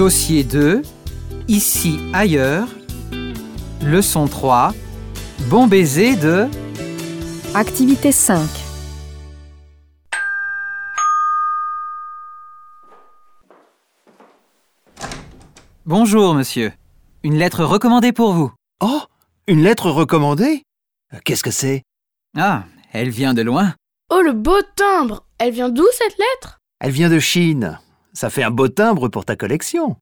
Dossier 2, Ici, ailleurs. Leçon 3, Bon baiser de... Activité 5. Bonjour, monsieur. Une lettre recommandée pour vous. Oh, une lettre recommandée? Qu'est-ce que c'est? Ah, elle vient de loin. Oh, le beau timbre Elle vient d'où cette lettre? Elle vient de Chine. Ça fait un beau timbre pour ta collection.